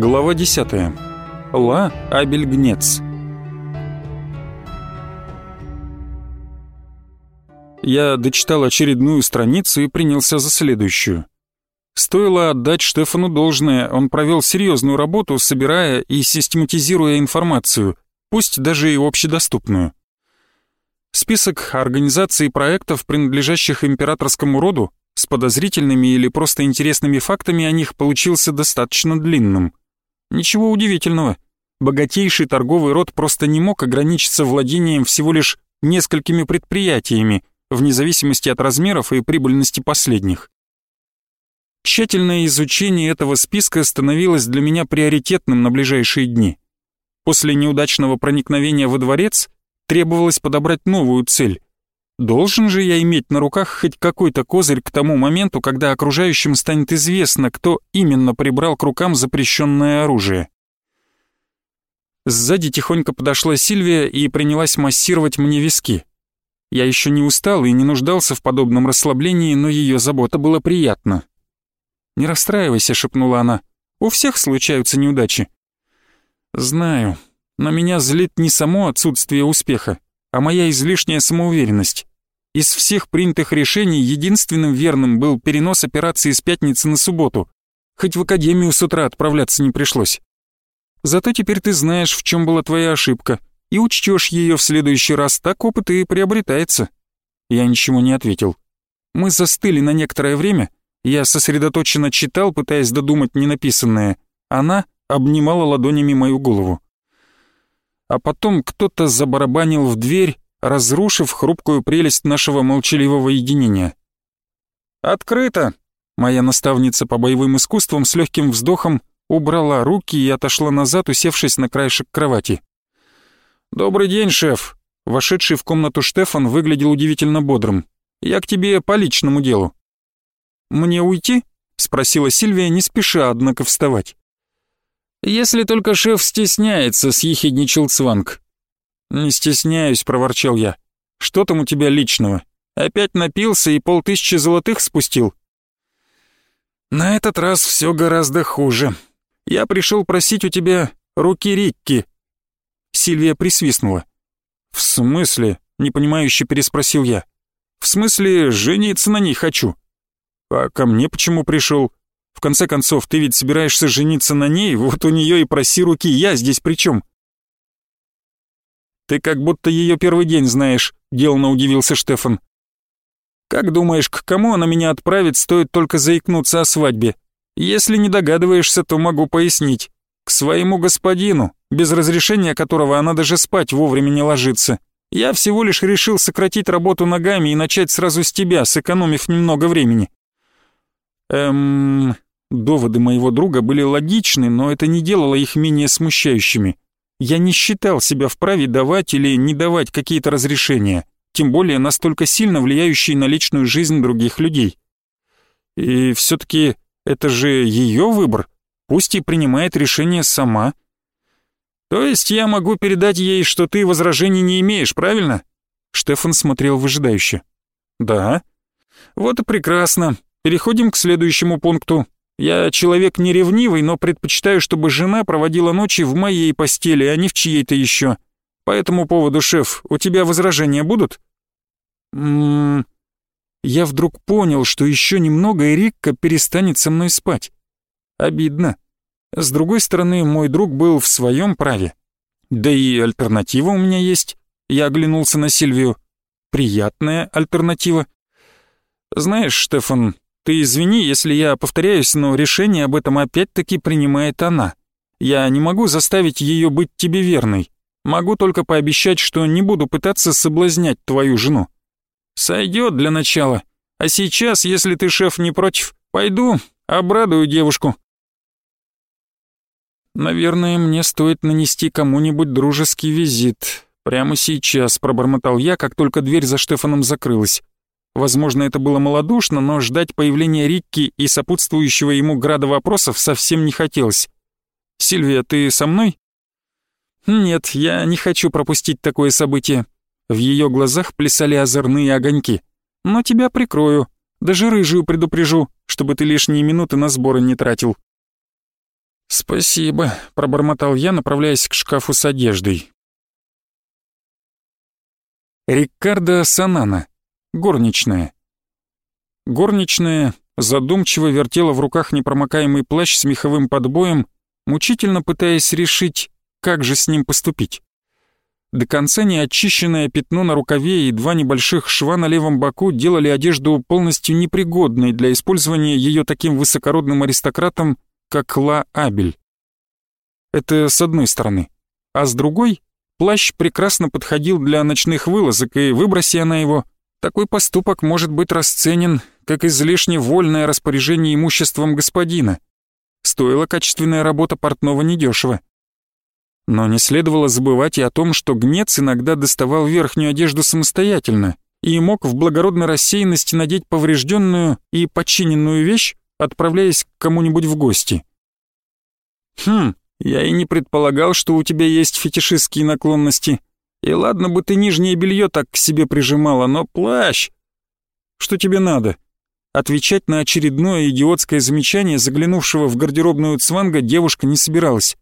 Глава 10. Ла Абельгнец. Я дочитал очередную страницу и принялся за следующую. Стоило отдать Штефану должное, он провел серьезную работу, собирая и систематизируя информацию, пусть даже и общедоступную. Список организаций и проектов, принадлежащих императорскому роду, с подозрительными или просто интересными фактами о них получился достаточно длинным. Ничего удивительного. Богатейший торговый род просто не мог ограничиться владением всего лишь несколькими предприятиями, вне зависимости от размеров и прибыльности последних. Тщательное изучение этого списка становилось для меня приоритетным на ближайшие дни. После неудачного проникновения во дворец требовалось подобрать новую цель. Должен же я иметь на руках хоть какой-то козырь к тому моменту, когда окружающим станет известно, кто именно прибрал к рукам запрещенное оружие. Сзади тихонько подошла Сильвия и принялась массировать мне виски. Я еще не устал и не нуждался в подобном расслаблении, но ее забота была приятна. «Не расстраивайся», — шепнула она. «У всех случаются неудачи». «Знаю, но меня злит не само отсутствие успеха, а моя излишняя самоуверенность. Из всех принятых решений единственным верным был перенос операции с пятницы на субботу. Хоть в академию с утра отправляться не пришлось. Зато теперь ты знаешь, в чем была твоя ошибка, и учтешь ее в следующий раз, так опыт и приобретается. Я ничего не ответил. Мы застыли на некоторое время, я сосредоточенно читал, пытаясь додумать ненаписанное. Она обнимала ладонями мою голову. А потом кто-то забарабанил в дверь, разрушив хрупкую прелесть нашего молчаливого единения. «Открыто!» Моя наставница по боевым искусствам с легким вздохом убрала руки и отошла назад, усевшись на краешек кровати. «Добрый день, шеф!» Вошедший в комнату Штефан выглядел удивительно бодрым. «Я к тебе по личному делу». «Мне уйти?» — спросила Сильвия, не спеша, однако, вставать. «Если только шеф стесняется», — съехидничал Цванг. «Не стесняюсь», — проворчал я. «Что там у тебя личного? Опять напился и полтысячи золотых спустил?» «На этот раз все гораздо хуже. Я пришел просить у тебя руки Рикки». Сильвия присвистнула. «В смысле?» — непонимающе переспросил я. «В смысле, жениться на ней хочу». «А ко мне почему пришел? В конце концов, ты ведь собираешься жениться на ней, вот у нее и проси руки, я здесь при чем?» «Ты как будто ее первый день знаешь», — деланно удивился Штефан. «Как думаешь, к кому она меня отправит, стоит только заикнуться о свадьбе? Если не догадываешься, то могу пояснить. К своему господину, без разрешения которого она даже спать вовремя не ложится. Я всего лишь решил сократить работу ногами и начать сразу с тебя, сэкономив немного времени». Эм... Доводы моего друга были логичны, но это не делало их менее смущающими. Я не считал себя вправе давать или не давать какие-то разрешения, тем более настолько сильно влияющие на личную жизнь других людей. И все-таки это же ее выбор, пусть и принимает решение сама. То есть я могу передать ей, что ты возражений не имеешь, правильно? Штефан смотрел выжидающе. Да. Вот и прекрасно. Переходим к следующему пункту. Я человек не ревнивый, но предпочитаю, чтобы жена проводила ночи в моей постели, а не в чьей-то еще. По этому поводу, шеф, у тебя возражения будут? Ммм... Я вдруг понял, что еще немного и Рикка перестанет со мной спать. Обидно. С другой стороны, мой друг был в своем праве. Да и альтернатива у меня есть. Я оглянулся на Сильвию. Приятная альтернатива. Знаешь, Штефан, ты извини, если я повторяюсь, но решение об этом опять-таки принимает она. Я не могу заставить ее быть тебе верной. Могу только пообещать, что не буду пытаться соблазнять твою жену. Сойдет для начала. А сейчас, если ты, шеф, не против, пойду, обрадую девушку. Наверное, мне стоит нанести кому-нибудь дружеский визит. Прямо сейчас, пробормотал я, как только дверь за Штефаном закрылась. Возможно, это было малодушно, но ждать появления Рикки и сопутствующего ему града вопросов совсем не хотелось. «Сильвия, ты со мной?» «Нет, я не хочу пропустить такое событие». В ее глазах плясали озорные огоньки. «Но тебя прикрою, даже рыжую предупрежу, чтобы ты лишние минуты на сборы не тратил». «Спасибо», — пробормотал я, направляясь к шкафу с одеждой. Рикардо Санана, горничная. Горничная задумчиво вертела в руках непромокаемый плащ с меховым подбоем, мучительно пытаясь решить, как же с ним поступить. До конца неочищенное пятно на рукаве и два небольших шва на левом боку делали одежду полностью непригодной для использования ее таким высокородным аристократом, как Ла Абель. Это с одной стороны. А с другой, плащ прекрасно подходил для ночных вылазок, и выброси она его, такой поступок может быть расценен как излишне вольное распоряжение имуществом господина. Стоила качественная работа портного недешево. Но не следовало забывать и о том, что гнец иногда доставал верхнюю одежду самостоятельно и мог в благородной рассеянности надеть поврежденную и подчиненную вещь, отправляясь к кому-нибудь в гости. «Хм, я и не предполагал, что у тебя есть фетишистские наклонности. И ладно бы ты нижнее белье так к себе прижимала, но плащ... Что тебе надо?» Отвечать на очередное идиотское замечание заглянувшего в гардеробную Цванга девушка не собиралась.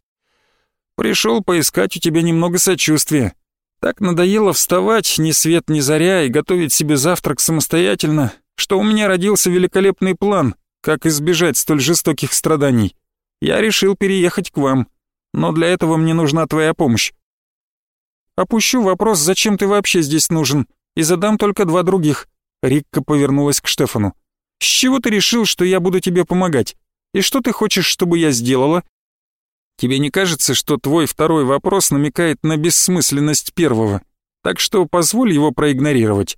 Пришел поискать у тебя немного сочувствия. Так надоело вставать ни свет ни заря и готовить себе завтрак самостоятельно, что у меня родился великолепный план, как избежать столь жестоких страданий. Я решил переехать к вам, но для этого мне нужна твоя помощь. Опущу вопрос, зачем ты вообще здесь нужен, и задам только два других. Рикка повернулась к Штефану. С чего ты решил, что я буду тебе помогать? И что ты хочешь, чтобы я сделала? Тебе не кажется, что твой второй вопрос намекает на бессмысленность первого? Так что позволь его проигнорировать.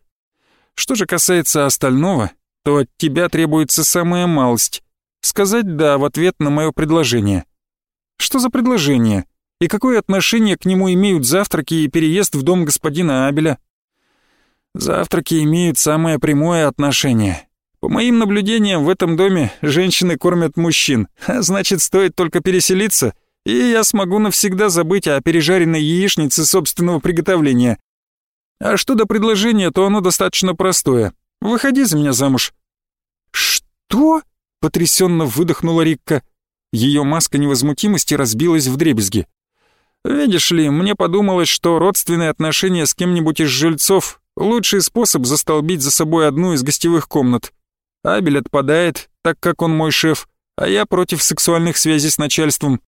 Что же касается остального, то от тебя требуется самая малость. Сказать «да» в ответ на мое предложение. Что за предложение? И какое отношение к нему имеют завтраки и переезд в дом господина Абеля? Завтраки имеют самое прямое отношение. По моим наблюдениям, в этом доме женщины кормят мужчин, а значит, стоит только переселиться, и я смогу навсегда забыть о пережаренной яичнице собственного приготовления. А что до предложения, то оно достаточно простое. Выходи за меня замуж». «Что?» — потрясенно выдохнула Рикка. Ее маска невозмутимости разбилась в дребезги. «Видишь ли, мне подумалось, что родственные отношения с кем-нибудь из жильцов — лучший способ застолбить за собой одну из гостевых комнат. Абель отпадает, так как он мой шеф, а я против сексуальных связей с начальством.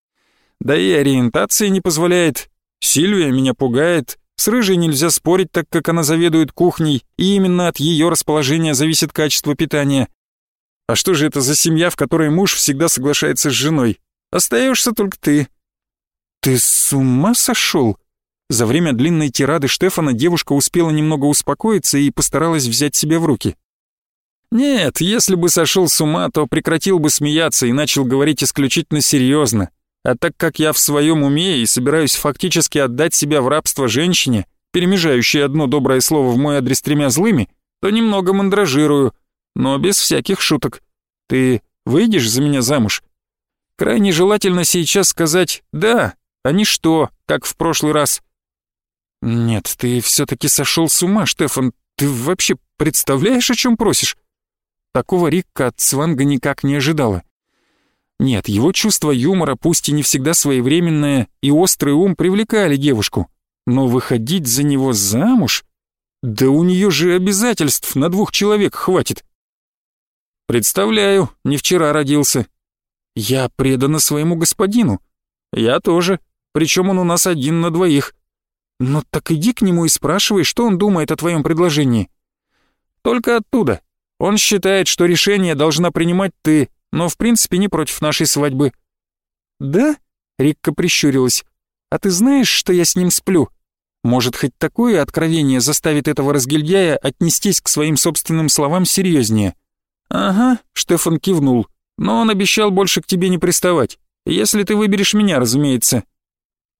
Да и ориентация не позволяет. Сильвия меня пугает. С Рыжей нельзя спорить, так как она заведует кухней, и именно от ее расположения зависит качество питания. А что же это за семья, в которой муж всегда соглашается с женой? Остаешься только ты. Ты с ума сошел? За время длинной тирады Штефана девушка успела немного успокоиться и постаралась взять себя в руки. Нет, если бы сошел с ума, то прекратил бы смеяться и начал говорить исключительно серьезно. А так как я в своем уме и собираюсь фактически отдать себя в рабство женщине, перемежающей одно доброе слово в мой адрес тремя злыми, то немного мандражирую, но без всяких шуток. Ты выйдешь за меня замуж? Крайне желательно сейчас сказать «да», не «что», как в прошлый раз. Нет, ты все-таки сошел с ума, Штефан. Ты вообще представляешь, о чем просишь? Такого Рикка от Сванга никак не ожидала. Нет, его чувство юмора, пусть и не всегда своевременное, и острый ум привлекали девушку. Но выходить за него замуж? Да у нее же обязательств на двух человек хватит. Представляю, не вчера родился. Я предана своему господину. Я тоже, причем он у нас один на двоих. Но так иди к нему и спрашивай, что он думает о твоем предложении. Только оттуда. Он считает, что решение должна принимать ты, но в принципе не против нашей свадьбы». «Да?» — Рикка прищурилась. «А ты знаешь, что я с ним сплю? Может, хоть такое откровение заставит этого разгильдяя отнестись к своим собственным словам серьезнее?» «Ага», — Штефан кивнул. «Но он обещал больше к тебе не приставать. Если ты выберешь меня, разумеется».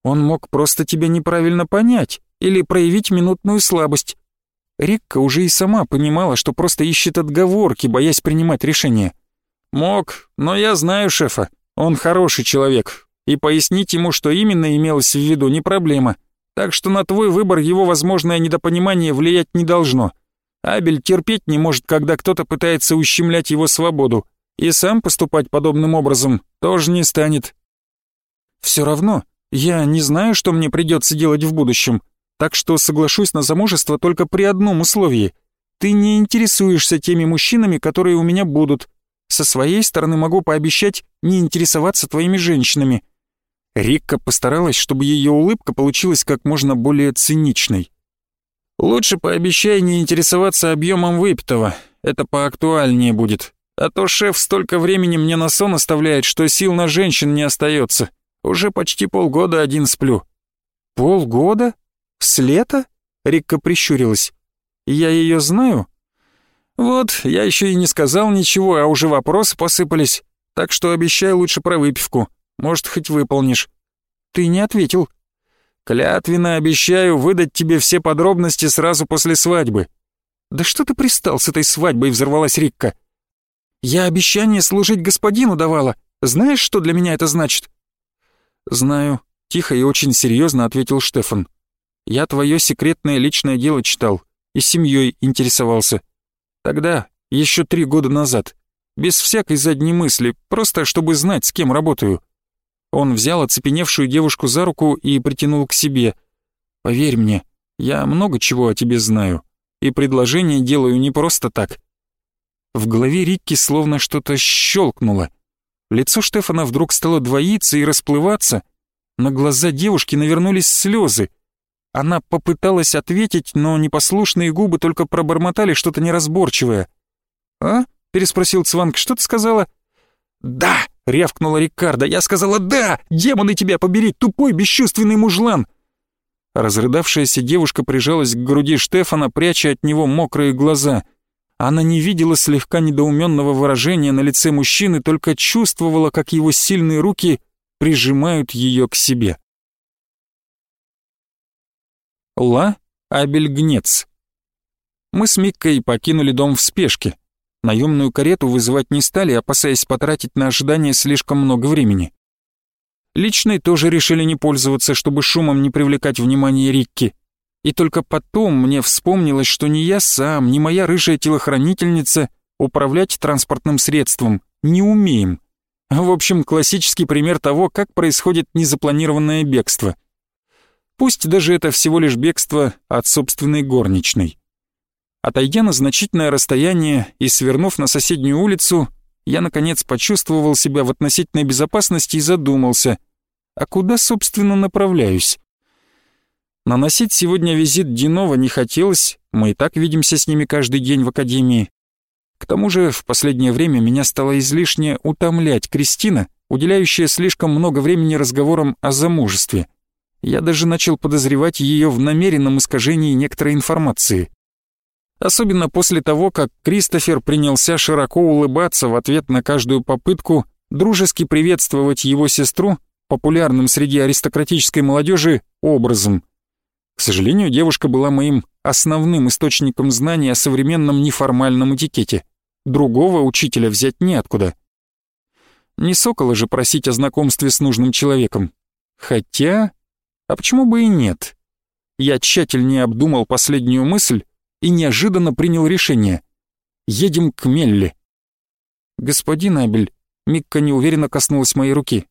Он мог просто тебя неправильно понять или проявить минутную слабость. Рикка уже и сама понимала, что просто ищет отговорки, боясь принимать решение. «Мог, но я знаю шефа. Он хороший человек. И пояснить ему, что именно имелось в виду, не проблема. Так что на твой выбор его возможное недопонимание влиять не должно. Абель терпеть не может, когда кто-то пытается ущемлять его свободу. И сам поступать подобным образом тоже не станет. Все равно, я не знаю, что мне придется делать в будущем, так что соглашусь на замужество только при одном условии. Ты не интересуешься теми мужчинами, которые у меня будут. Со своей стороны могу пообещать не интересоваться твоими женщинами». Рикка постаралась, чтобы ее улыбка получилась как можно более циничной. «Лучше пообещай не интересоваться объемом выпитого, это поактуальнее будет. А то шеф столько времени мне на сон оставляет, что сил на женщин не остается. Уже почти полгода один сплю». «Полгода? С лета?» — Рикка прищурилась. «Я ее знаю?» «Вот, я еще и не сказал ничего, а уже вопросы посыпались. Так что обещай лучше про выпивку. Может, хоть выполнишь». «Ты не ответил». «Клятвенно обещаю выдать тебе все подробности сразу после свадьбы». «Да что ты пристал с этой свадьбой?» — взорвалась Рикка. «Я обещание служить господину давала. Знаешь, что для меня это значит?» «Знаю», — тихо и очень серьезно ответил Штефан. «Я твое секретное личное дело читал и семьей интересовался. Тогда, еще три года назад, без всякой задней мысли, просто чтобы знать, с кем работаю». Он взял оцепеневшую девушку за руку и притянул к себе. «Поверь мне, я много чего о тебе знаю, и предложение делаю не просто так». В голове Рикки словно что-то щелкнуло. Лицо Штефана вдруг стало двоиться и расплываться. На глаза девушки навернулись слезы. Она попыталась ответить, но непослушные губы только пробормотали что-то неразборчивое. «А?» — переспросил Цванг. «Что ты сказала?» «Да!» — рявкнула Рикардо. «Я сказала «да!» Демоны тебя побери, тупой бесчувственный мужлан!» Разрыдавшаяся девушка прижалась к груди Штефана, пряча от него мокрые глаза. Она не видела слегка недоуменного выражения на лице мужчины, только чувствовала, как его сильные руки прижимают ее к себе. Ла Абельгнец. Мы с Миккой покинули дом в спешке. Наемную карету вызывать не стали, опасаясь потратить на ожидание слишком много времени. Личной тоже решили не пользоваться, чтобы шумом не привлекать внимание Рикки. И только потом мне вспомнилось, что ни я сам, ни моя рыжая телохранительница управлять транспортным средством не умеем. В общем, классический пример того, как происходит незапланированное бегство. Пусть даже это всего лишь бегство от собственной горничной. Отойдя на значительное расстояние и свернув на соседнюю улицу, я, наконец, почувствовал себя в относительной безопасности и задумался, а куда, собственно, направляюсь? Наносить сегодня визит Динова не хотелось, мы и так видимся с ними каждый день в академии. К тому же в последнее время меня стало излишне утомлять Кристина, уделяющая слишком много времени разговорам о замужестве. Я даже начал подозревать ее в намеренном искажении некоторой информации. Особенно после того, как Кристофер принялся широко улыбаться в ответ на каждую попытку дружески приветствовать его сестру популярным среди аристократической молодежи образом. Сожалению, девушка была моим основным источником знаний о современном неформальном этикете. Другого учителя взять неоткуда. Не сокола же просить о знакомстве с нужным человеком. Хотя... А почему бы и нет? Я тщательнее обдумал последнюю мысль и неожиданно принял решение. Едем к Мелли. Господин Абель, Микка неуверенно коснулась моей руки.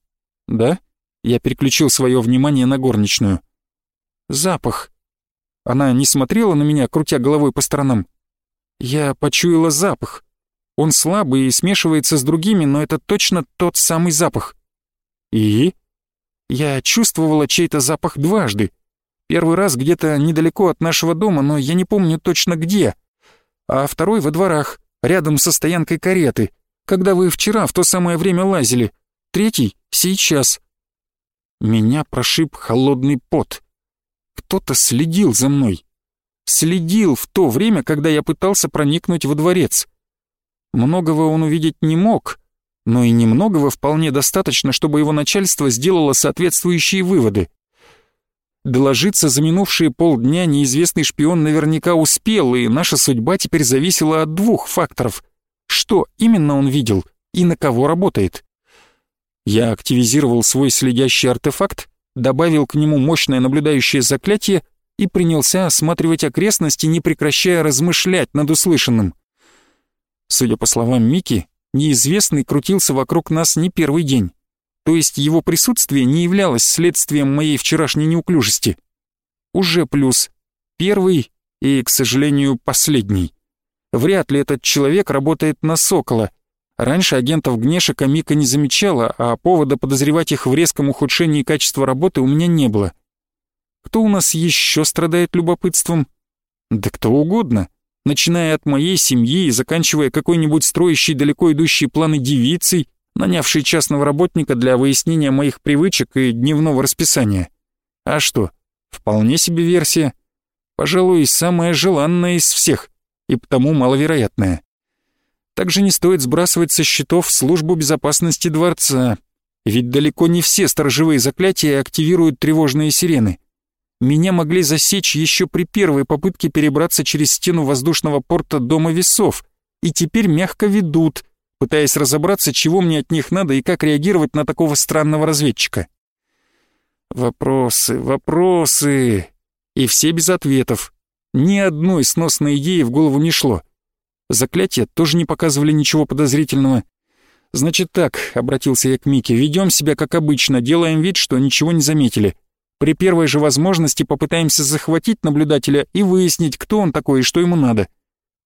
Да? Я переключил свое внимание на горничную. Запах. Она не смотрела на меня, крутя головой по сторонам. Я почуяла запах. Он слабый и смешивается с другими, но это точно тот самый запах. И? Я чувствовала чей-то запах дважды. Первый раз где-то недалеко от нашего дома, но я не помню точно где. А второй во дворах, рядом со стоянкой кареты, когда вы вчера в то самое время лазили. Третий — сейчас. Меня прошиб холодный пот. Кто-то следил за мной. Следил в то время, когда я пытался проникнуть во дворец. Многого он увидеть не мог, но и немногого вполне достаточно, чтобы его начальство сделало соответствующие выводы. Доложиться за минувшие полдня неизвестный шпион наверняка успел, и наша судьба теперь зависела от двух факторов. Что именно он видел и на кого работает? Я активизировал свой следящий артефакт, добавил к нему мощное наблюдающее заклятие и принялся осматривать окрестности, не прекращая размышлять над услышанным. Судя по словам Мики, неизвестный крутился вокруг нас не первый день. То есть его присутствие не являлось следствием моей вчерашней неуклюжести. Уже плюс. Первый и, к сожалению, последний. Вряд ли этот человек работает на Сокола. Раньше агентов Гнешика Мика не замечала, а повода подозревать их в резком ухудшении качества работы у меня не было. Кто у нас еще страдает любопытством? Да кто угодно, начиная от моей семьи и заканчивая какой-нибудь строящей далеко идущие планы девицей, нанявшей частного работника для выяснения моих привычек и дневного расписания. А что, вполне себе версия. Пожалуй, самая желанная из всех и потому маловероятная. Также не стоит сбрасывать со счетов службу безопасности дворца, ведь далеко не все сторожевые заклятия активируют тревожные сирены. Меня могли засечь еще при первой попытке перебраться через стену воздушного порта Дома Весов, и теперь мягко ведут, пытаясь разобраться, чего мне от них надо и как реагировать на такого странного разведчика. Вопросы, вопросы, и все без ответов. Ни одной сносной идеи в голову не шло. Заклятия тоже не показывали ничего подозрительного. «Значит так», — обратился я к Мике, — «ведем себя как обычно, делаем вид, что ничего не заметили. При первой же возможности попытаемся захватить наблюдателя и выяснить, кто он такой и что ему надо».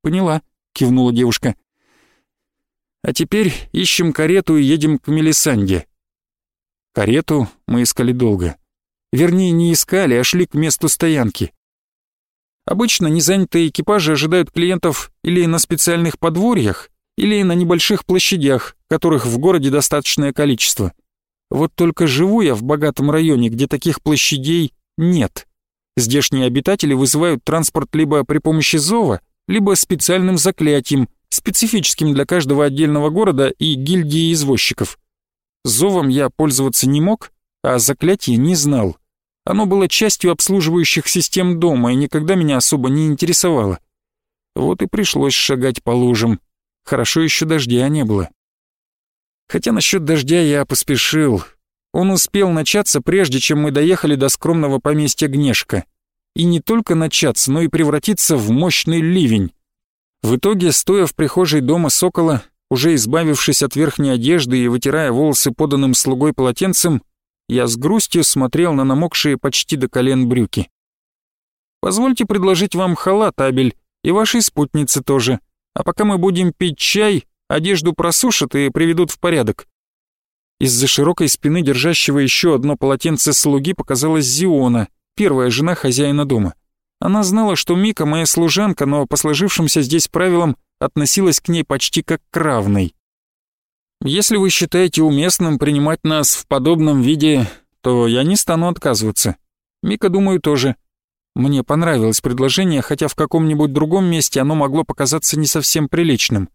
«Поняла», — кивнула девушка. «А теперь ищем карету и едем к Мелисанде». Карету мы искали долго. Вернее, не искали, а шли к месту стоянки. Обычно незанятые экипажи ожидают клиентов или на специальных подворьях, или на небольших площадях, которых в городе достаточное количество. Вот только живу я в богатом районе, где таких площадей нет. Здешние обитатели вызывают транспорт либо при помощи зова, либо специальным заклятием, специфическим для каждого отдельного города и гильдии извозчиков. Зовом я пользоваться не мог, а заклятие не знал. Оно было частью обслуживающих систем дома и никогда меня особо не интересовало. Вот и пришлось шагать по лужам. Хорошо еще дождя не было. Хотя насчет дождя я поспешил. Он успел начаться, прежде чем мы доехали до скромного поместья Гнешка. И не только начаться, но и превратиться в мощный ливень. В итоге, стоя в прихожей дома Сокола, уже избавившись от верхней одежды и вытирая волосы поданным слугой полотенцем, я с грустью смотрел на намокшие почти до колен брюки. «Позвольте предложить вам халат, Абель, и вашей спутнице тоже, а пока мы будем пить чай, Одежду просушат и приведут в порядок. Из-за широкой спины держащего еще одно полотенце слуги показалась Зиона, первая жена хозяина дома. Она знала, что Мика моя служанка, но по сложившимся здесь правилам относилась к ней почти как к равной. «Если вы считаете уместным принимать нас в подобном виде, то я не стану отказываться. Мика, думаю, тоже. Мне понравилось предложение, хотя в каком-нибудь другом месте оно могло показаться не совсем приличным.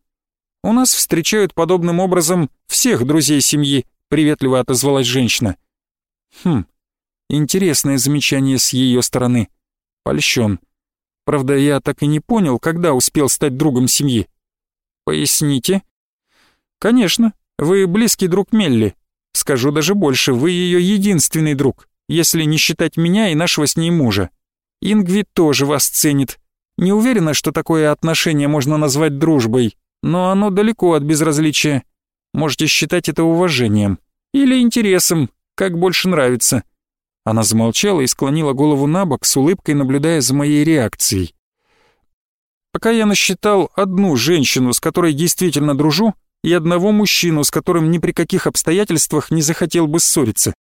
У нас встречают подобным образом всех друзей семьи», — приветливо отозвалась женщина. «Хм, интересное замечание с ее стороны. Польщен. Правда, я так и не понял, когда успел стать другом семьи. Поясните?» «Конечно, вы близкий друг Мелли. Скажу даже больше, вы ее единственный друг, если не считать меня и нашего с ней мужа. Ингви тоже вас ценит. Не уверена, что такое отношение можно назвать дружбой, но оно далеко от безразличия. Можете считать это уважением. Или интересом, как больше нравится». Она замолчала и склонила голову на бок с улыбкой, наблюдая за моей реакцией. Пока я насчитал одну женщину, с которой действительно дружу, и одного мужчину, с которым ни при каких обстоятельствах не захотел бы ссориться.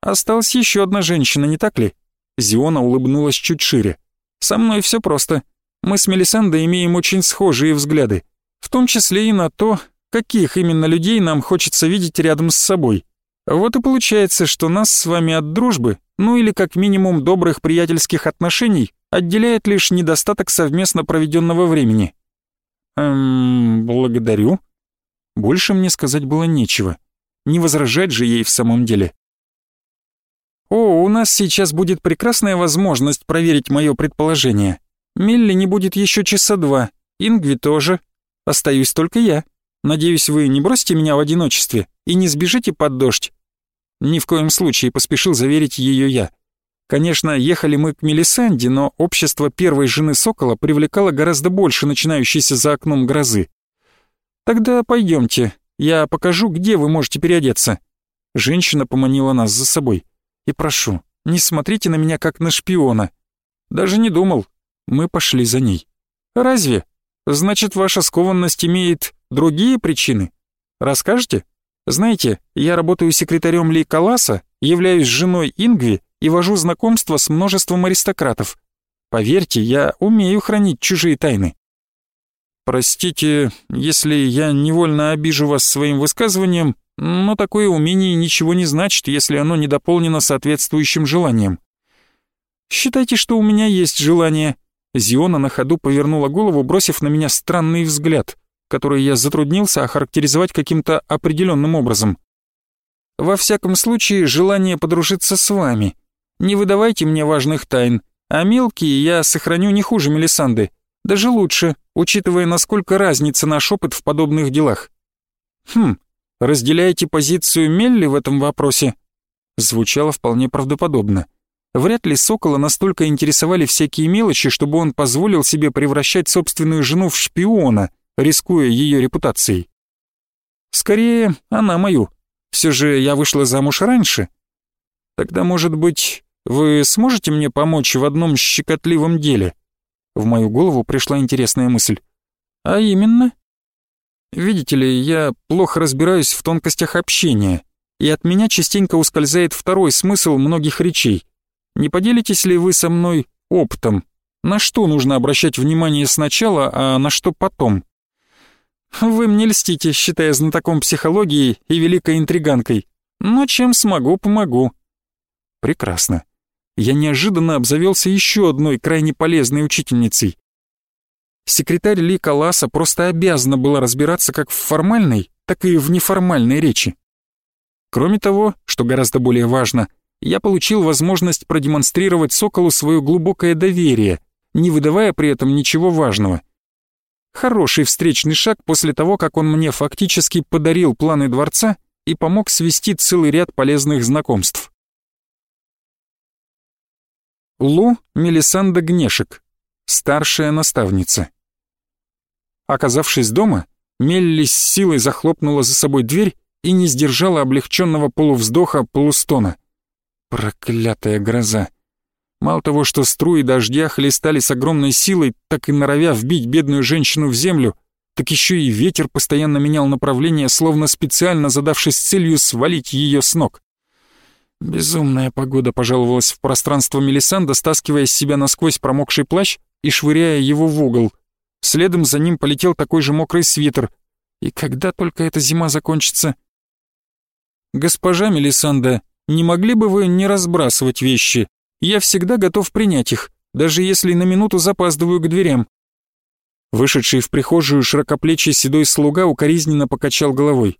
Осталась еще одна женщина, не так ли? Зиона улыбнулась чуть шире. Со мной все просто. Мы с Мелисандой имеем очень схожие взгляды в том числе и на то, каких именно людей нам хочется видеть рядом с собой. Вот и получается, что нас с вами от дружбы, ну или как минимум добрых приятельских отношений, отделяет лишь недостаток совместно проведенного времени. Эм, благодарю. Больше мне сказать было нечего. Не возражать же ей в самом деле. О, у нас сейчас будет прекрасная возможность проверить мое предположение. Милли не будет еще часа два, Ингви тоже, Остаюсь только я. Надеюсь, вы не бросите меня в одиночестве и не сбежите под дождь». Ни в коем случае поспешил заверить ее я. Конечно, ехали мы к Мелисанде, но общество первой жены Сокола привлекало гораздо больше начинающейся за окном грозы. «Тогда пойдемте, я покажу, где вы можете переодеться». Женщина поманила нас за собой. «И прошу, не смотрите на меня как на шпиона». «Даже не думал». Мы пошли за ней. «Разве? Значит, ваша скованность имеет другие причины? Расскажете? Знаете, я работаю секретарем Ли Каласа, являюсь женой Ингви и вожу знакомства с множеством аристократов. Поверьте, я умею хранить чужие тайны. Простите, если я невольно обижу вас своим высказыванием, но такое умение ничего не значит, если оно не дополнено соответствующим желанием. Считайте, что у меня есть желание. Зиона на ходу повернула голову, бросив на меня странный взгляд, который я затруднился охарактеризовать каким-то определенным образом. Во всяком случае, желание подружиться с вами. Не выдавайте мне важных тайн, а мелкие я сохраню не хуже Мелисанды, даже лучше, учитывая, насколько разница наш опыт в подобных делах. Хм, разделяете позицию Мелли в этом вопросе? Звучало вполне правдоподобно. Вряд ли Сокола настолько интересовали всякие мелочи, чтобы он позволил себе превращать собственную жену в шпиона, рискуя ее репутацией. Скорее, она мою. Все же я вышла замуж раньше. Тогда, может быть, вы сможете мне помочь в одном щекотливом деле?» В мою голову пришла интересная мысль. «А именно?» «Видите ли, я плохо разбираюсь в тонкостях общения, и от меня частенько ускользает второй смысл многих речей. Не поделитесь ли вы со мной опытом? На что нужно обращать внимание сначала, а на что потом?» «Вы мне льстите, считая знатоком психологии и великой интриганкой. Но чем смогу, помогу». «Прекрасно я неожиданно обзавелся еще одной крайне полезной учительницей. Секретарь Ли Каласа просто обязана была разбираться как в формальной, так и в неформальной речи. Кроме того, что гораздо более важно, я получил возможность продемонстрировать Соколу свое глубокое доверие, не выдавая при этом ничего важного. Хороший встречный шаг после того, как он мне фактически подарил планы дворца и помог свести целый ряд полезных знакомств. Лу Мелисанда Гнешек, старшая наставница. Оказавшись дома, Мелли с силой захлопнула за собой дверь и не сдержала облегченного полувздоха полустона. Проклятая гроза! Мало того, что струи дождя хлестали с огромной силой, так и норовя вбить бедную женщину в землю, так еще и ветер постоянно менял направление, словно специально задавшись целью свалить ее с ног. Безумная погода пожаловалась в пространство Мелисанда, стаскивая с себя насквозь промокший плащ и швыряя его в угол. Следом за ним полетел такой же мокрый свитер. И когда только эта зима закончится? «Госпожа Мелисанда, не могли бы вы не разбрасывать вещи? Я всегда готов принять их, даже если на минуту запаздываю к дверям». Вышедший в прихожую широкоплечий седой слуга укоризненно покачал головой.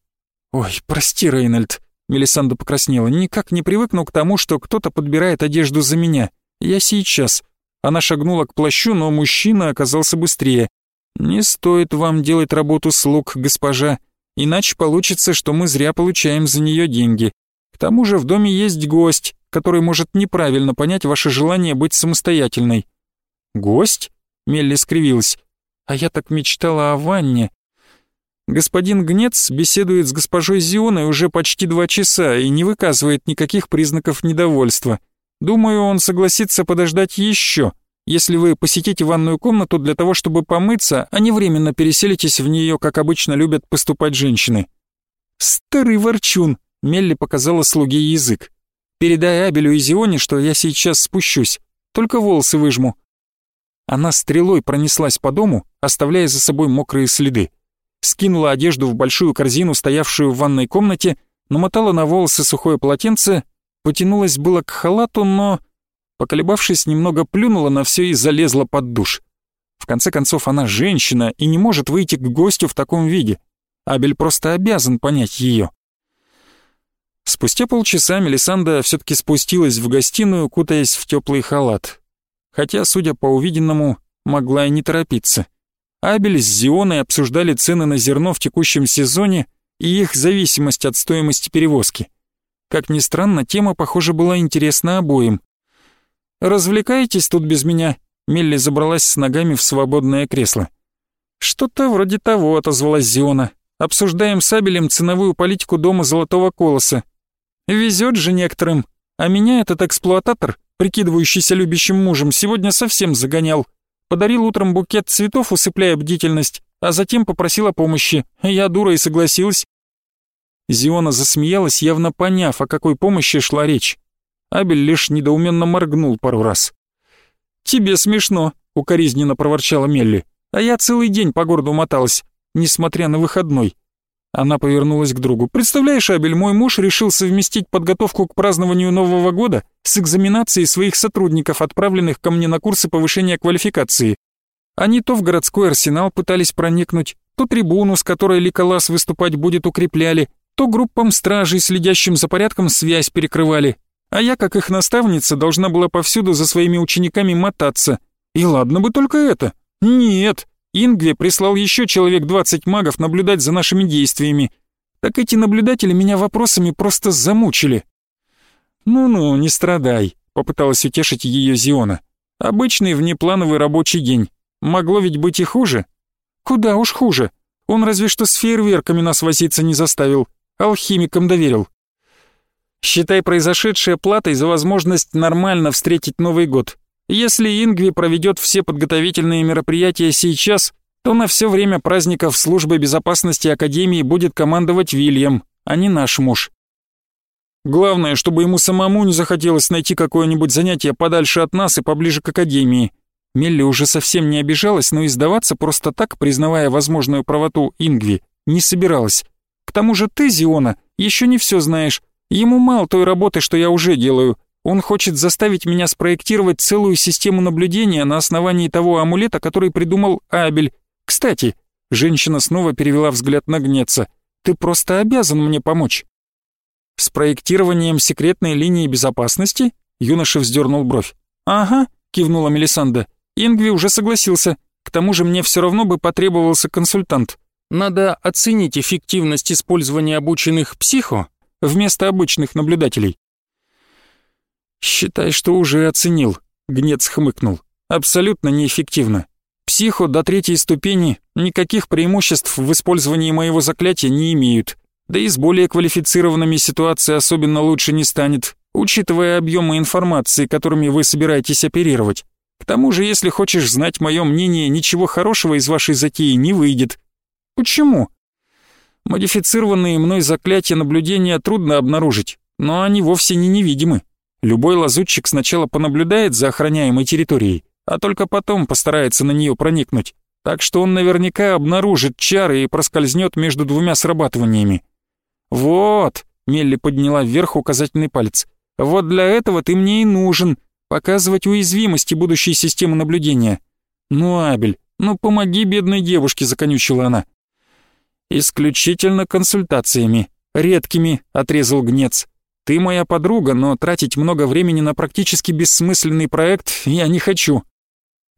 «Ой, прости, Рейнольд, Мелисанда покраснела. «Никак не привыкну к тому, что кто-то подбирает одежду за меня. Я сейчас». Она шагнула к плащу, но мужчина оказался быстрее. «Не стоит вам делать работу слуг, госпожа, иначе получится, что мы зря получаем за нее деньги. К тому же в доме есть гость, который может неправильно понять ваше желание быть самостоятельной». «Гость?» — Мелли скривилась. «А я так мечтала о ванне. Господин Гнец беседует с госпожой Зионой уже почти два часа и не выказывает никаких признаков недовольства. Думаю, он согласится подождать еще, если вы посетите ванную комнату для того, чтобы помыться, а не временно переселитесь в нее, как обычно любят поступать женщины. Старый ворчун, Мелли показала слуге язык. Передай Абелю и Зионе, что я сейчас спущусь, только волосы выжму. Она стрелой пронеслась по дому, оставляя за собой мокрые следы скинула одежду в большую корзину, стоявшую в ванной комнате, намотала на волосы сухое полотенце, потянулась было к халату, но, поколебавшись, немного плюнула на все и залезла под душ. В конце концов, она женщина и не может выйти к гостю в таком виде. Абель просто обязан понять ее. Спустя полчаса Мелисанда все-таки спустилась в гостиную, кутаясь в теплый халат. Хотя, судя по увиденному, могла и не торопиться. Абель с Зионой обсуждали цены на зерно в текущем сезоне и их зависимость от стоимости перевозки. Как ни странно, тема, похоже, была интересна обоим. «Развлекаетесь тут без меня?» Мелли забралась с ногами в свободное кресло. «Что-то вроде того», — отозвалась Зиона. «Обсуждаем с Абелем ценовую политику дома Золотого Колоса. Везет же некоторым. А меня этот эксплуататор, прикидывающийся любящим мужем, сегодня совсем загонял. Подарил утром букет цветов, усыпляя бдительность, а затем попросил о помощи. Я дура и согласилась. Зиона засмеялась, явно поняв, о какой помощи шла речь. Абель лишь недоуменно моргнул пару раз. «Тебе смешно», — укоризненно проворчала Мелли. «А я целый день по городу моталась, несмотря на выходной. Она повернулась к другу. «Представляешь, Абель, мой муж решил совместить подготовку к празднованию Нового года с экзаменацией своих сотрудников, отправленных ко мне на курсы повышения квалификации. Они то в городской арсенал пытались проникнуть, то трибуну, с которой Ликолас выступать будет, укрепляли, то группам стражей, следящим за порядком, связь перекрывали. А я, как их наставница, должна была повсюду за своими учениками мотаться. И ладно бы только это. Нет, Ингве прислал еще человек 20 магов наблюдать за нашими действиями. Так эти наблюдатели меня вопросами просто замучили. «Ну-ну, не страдай», — попыталась утешить ее Зиона. «Обычный внеплановый рабочий день. Могло ведь быть и хуже». «Куда уж хуже. Он разве что с фейерверками нас возиться не заставил. Алхимикам доверил». «Считай произошедшее платой за возможность нормально встретить Новый год. Если Ингви проведет все подготовительные мероприятия сейчас, то на все время праздников службы безопасности Академии будет командовать Вильям, а не наш муж. Главное, чтобы ему самому не захотелось найти какое-нибудь занятие подальше от нас и поближе к Академии. Мелли уже совсем не обижалась, но и сдаваться просто так, признавая возможную правоту Ингви, не собиралась. К тому же ты, Зиона, еще не все знаешь. Ему мало той работы, что я уже делаю. Он хочет заставить меня спроектировать целую систему наблюдения на основании того амулета, который придумал Абель. Кстати, женщина снова перевела взгляд на Гнеца. Ты просто обязан мне помочь. С проектированием секретной линии безопасности? Юноша вздернул бровь. Ага, кивнула Мелисанда. Ингви уже согласился. К тому же мне все равно бы потребовался консультант. Надо оценить эффективность использования обученных психо вместо обычных наблюдателей. «Считай, что уже оценил», — Гнец хмыкнул. «Абсолютно неэффективно. Психо до третьей ступени никаких преимуществ в использовании моего заклятия не имеют. Да и с более квалифицированными ситуация особенно лучше не станет, учитывая объемы информации, которыми вы собираетесь оперировать. К тому же, если хочешь знать мое мнение, ничего хорошего из вашей затеи не выйдет. Почему? Модифицированные мной заклятия наблюдения трудно обнаружить, но они вовсе не невидимы. Любой лазутчик сначала понаблюдает за охраняемой территорией, а только потом постарается на нее проникнуть. Так что он наверняка обнаружит чары и проскользнет между двумя срабатываниями. «Вот», — Мелли подняла вверх указательный палец, «вот для этого ты мне и нужен, показывать уязвимости будущей системы наблюдения». «Ну, Абель, ну помоги бедной девушке», — законючила она. «Исключительно консультациями, редкими», — отрезал Гнец. Ты моя подруга, но тратить много времени на практически бессмысленный проект я не хочу.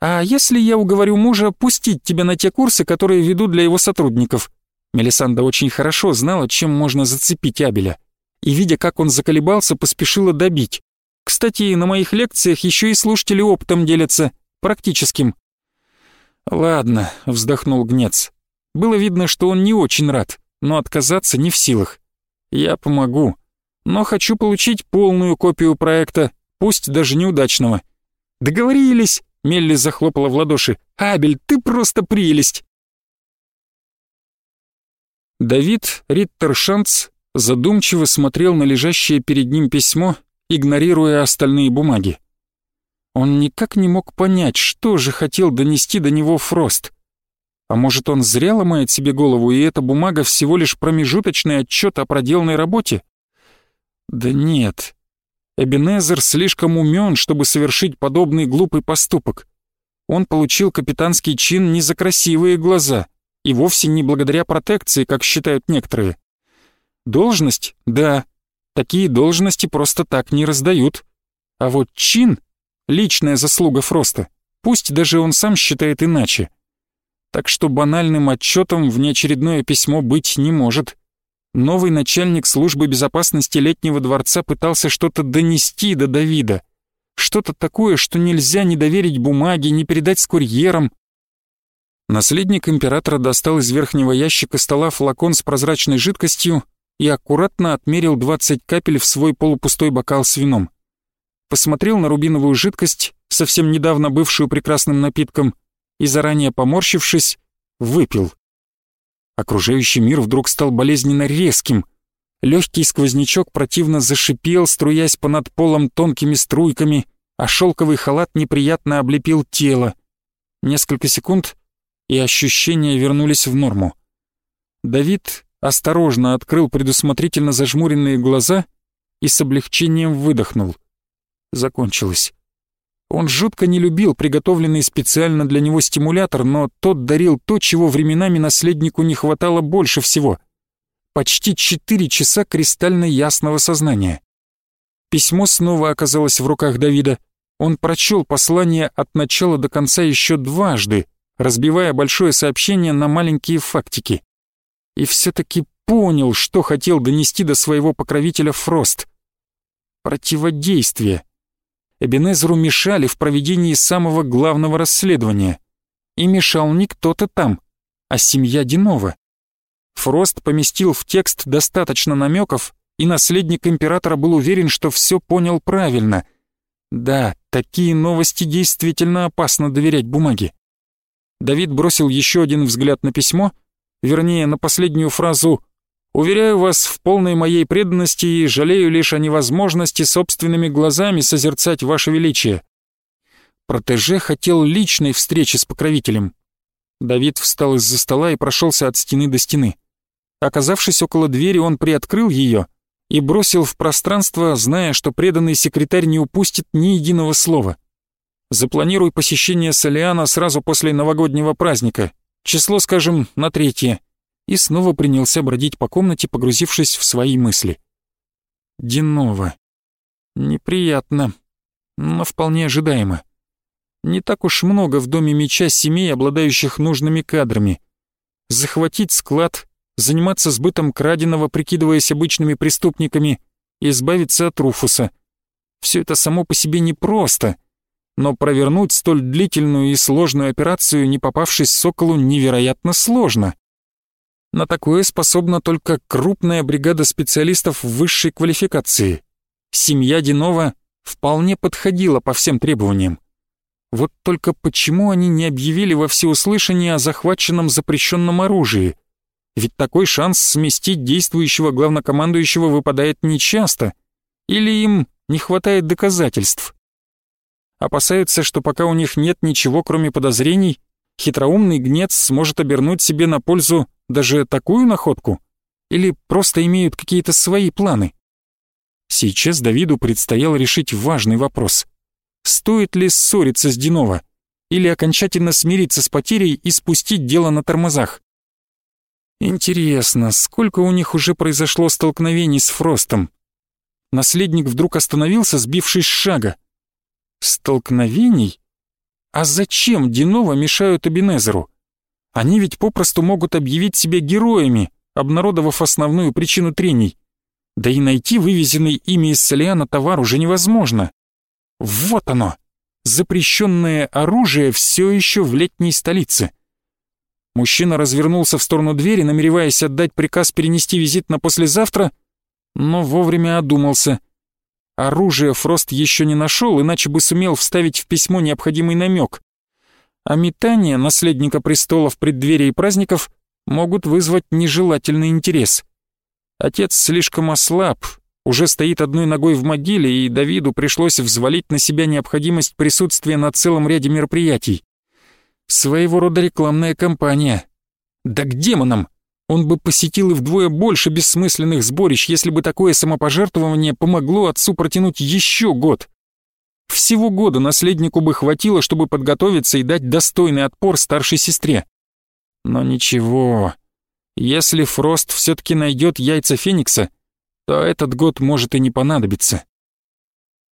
А если я уговорю мужа пустить тебя на те курсы, которые веду для его сотрудников? Мелисанда очень хорошо знала, чем можно зацепить Абеля. И, видя, как он заколебался, поспешила добить. Кстати, на моих лекциях еще и слушатели опытом делятся, практическим. «Ладно», — вздохнул Гнец. Было видно, что он не очень рад, но отказаться не в силах. «Я помогу но хочу получить полную копию проекта, пусть даже неудачного». «Договорились!» — Мелли захлопала в ладоши. «Абель, ты просто прелесть!» Давид Риттершанц задумчиво смотрел на лежащее перед ним письмо, игнорируя остальные бумаги. Он никак не мог понять, что же хотел донести до него Фрост. А может, он зря ломает себе голову, и эта бумага всего лишь промежуточный отчет о проделанной работе? Да нет. Эбенезер слишком умен, чтобы совершить подобный глупый поступок. Он получил капитанский чин не за красивые глаза и вовсе не благодаря протекции, как считают некоторые. Должность? Да. Такие должности просто так не раздают. А вот чин — личная заслуга Фроста, пусть даже он сам считает иначе. Так что банальным отчетом внеочередное письмо быть не может. Новый начальник службы безопасности Летнего дворца пытался что-то донести до Давида. Что-то такое, что нельзя не доверить бумаге, не передать с курьером. Наследник императора достал из верхнего ящика стола флакон с прозрачной жидкостью и аккуратно отмерил 20 капель в свой полупустой бокал с вином. Посмотрел на рубиновую жидкость, совсем недавно бывшую прекрасным напитком, и, заранее поморщившись, выпил. Окружающий мир вдруг стал болезненно резким. Легкий сквознячок противно зашипел, струясь понад полом тонкими струйками, а шелковый халат неприятно облепил тело. Несколько секунд, и ощущения вернулись в норму. Давид осторожно открыл предусмотрительно зажмуренные глаза и с облегчением выдохнул. Закончилось. Он жутко не любил приготовленный специально для него стимулятор, но тот дарил то, чего временами наследнику не хватало больше всего. Почти четыре часа кристально ясного сознания. Письмо снова оказалось в руках Давида. Он прочел послание от начала до конца еще дважды, разбивая большое сообщение на маленькие фактики. И все-таки понял, что хотел донести до своего покровителя Фрост. Противодействие — Эбенезеру мешали в проведении самого главного расследования. И мешал не кто-то там, а семья Динова. Фрост поместил в текст достаточно намеков, и наследник императора был уверен, что все понял правильно. Да, такие новости действительно опасно доверять бумаге. Давид бросил еще один взгляд на письмо, вернее, на последнюю фразу Уверяю вас в полной моей преданности и жалею лишь о невозможности собственными глазами созерцать ваше величие. Протеже хотел личной встречи с покровителем. Давид встал из-за стола и прошелся от стены до стены. Оказавшись около двери, он приоткрыл ее и бросил в пространство, зная, что преданный секретарь не упустит ни единого слова. Запланируй посещение Солиана сразу после новогоднего праздника. Число, скажем, на третье и снова принялся бродить по комнате, погрузившись в свои мысли. Динова. Неприятно, но вполне ожидаемо. Не так уж много в доме меча семей, обладающих нужными кадрами. Захватить склад, заниматься сбытом краденого, прикидываясь обычными преступниками, избавиться от Руфуса. Все это само по себе непросто, но провернуть столь длительную и сложную операцию, не попавшись Соколу, невероятно сложно. На такое способна только крупная бригада специалистов высшей квалификации. Семья Динова вполне подходила по всем требованиям. Вот только почему они не объявили во всеуслышание о захваченном запрещенном оружии? Ведь такой шанс сместить действующего главнокомандующего выпадает нечасто. Или им не хватает доказательств? Опасаются, что пока у них нет ничего, кроме подозрений, хитроумный гнец сможет обернуть себе на пользу даже такую находку? Или просто имеют какие-то свои планы? Сейчас Давиду предстояло решить важный вопрос. Стоит ли ссориться с Динова? Или окончательно смириться с потерей и спустить дело на тормозах? Интересно, сколько у них уже произошло столкновений с Фростом? Наследник вдруг остановился, сбившись с шага. Столкновений? А зачем Динова мешают Эбенезеру? Они ведь попросту могут объявить себя героями, обнародовав основную причину трений. Да и найти вывезенный ими из Солиана товар уже невозможно. Вот оно! Запрещенное оружие все еще в летней столице. Мужчина развернулся в сторону двери, намереваясь отдать приказ перенести визит на послезавтра, но вовремя одумался. Оружие Фрост еще не нашел, иначе бы сумел вставить в письмо необходимый намек а метания наследника престола в преддверии праздников могут вызвать нежелательный интерес. Отец слишком ослаб, уже стоит одной ногой в могиле, и Давиду пришлось взвалить на себя необходимость присутствия на целом ряде мероприятий. Своего рода рекламная кампания. Да к демонам! Он бы посетил и вдвое больше бессмысленных сборищ, если бы такое самопожертвование помогло отцу протянуть еще год. Всего года наследнику бы хватило, чтобы подготовиться и дать достойный отпор старшей сестре. Но ничего, если Фрост все-таки найдет яйца Феникса, то этот год может и не понадобиться.